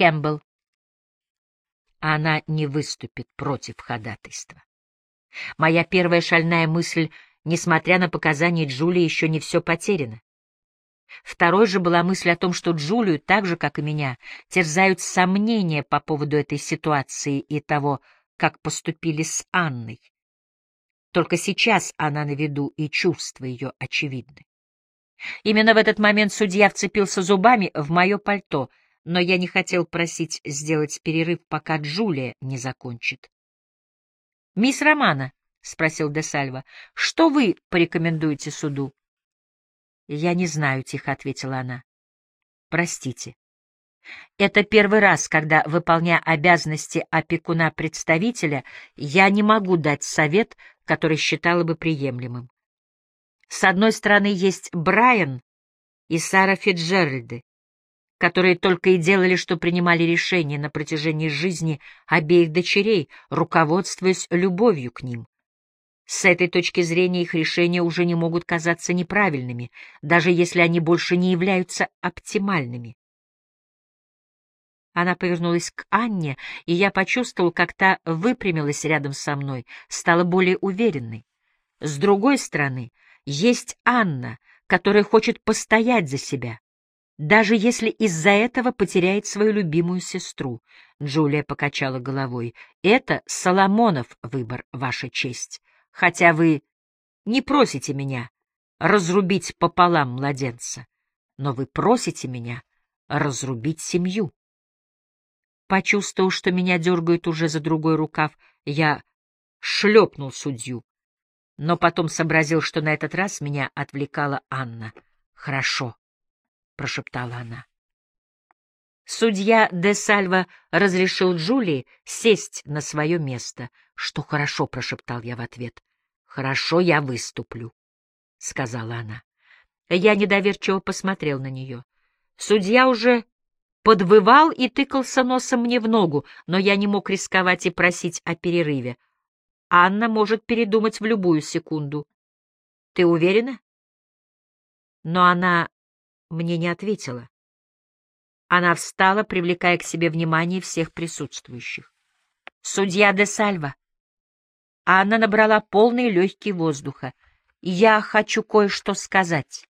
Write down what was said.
Кэмпбелл. Она не выступит против ходатайства. Моя первая шальная мысль, несмотря на показания Джулии, еще не все потеряно. Второй же была мысль о том, что Джулию, так же, как и меня, терзают сомнения по поводу этой ситуации и того, как поступили с Анной. Только сейчас она на виду, и чувства ее очевидны. Именно в этот момент судья вцепился зубами в мое пальто, но я не хотел просить сделать перерыв, пока Джулия не закончит. — Мисс Романа, — спросил де Сальва, — что вы порекомендуете суду? — Я не знаю, — тихо ответила она. — Простите. Это первый раз, когда, выполняя обязанности опекуна-представителя, я не могу дать совет, который считала бы приемлемым. С одной стороны, есть Брайан и Сара Фиджеральды, которые только и делали, что принимали решения на протяжении жизни обеих дочерей, руководствуясь любовью к ним. С этой точки зрения их решения уже не могут казаться неправильными, даже если они больше не являются оптимальными. Она повернулась к Анне, и я почувствовал, как та выпрямилась рядом со мной, стала более уверенной. С другой стороны, есть Анна, которая хочет постоять за себя, даже если из-за этого потеряет свою любимую сестру. Джулия покачала головой. Это Соломонов выбор, Ваша честь. Хотя вы не просите меня разрубить пополам младенца, но вы просите меня разрубить семью. Почувствовав, что меня дергают уже за другой рукав, я шлепнул судью но потом сообразил, что на этот раз меня отвлекала Анна. «Хорошо», — прошептала она. Судья де Сальва разрешил Джулии сесть на свое место. «Что хорошо», — прошептал я в ответ. «Хорошо, я выступлю», — сказала она. Я недоверчиво посмотрел на нее. Судья уже подвывал и тыкался носом мне в ногу, но я не мог рисковать и просить о перерыве. Анна может передумать в любую секунду. Ты уверена? Но она мне не ответила. Она встала, привлекая к себе внимание всех присутствующих. Судья де Сальва. Анна набрала полные легкие воздуха. Я хочу кое-что сказать.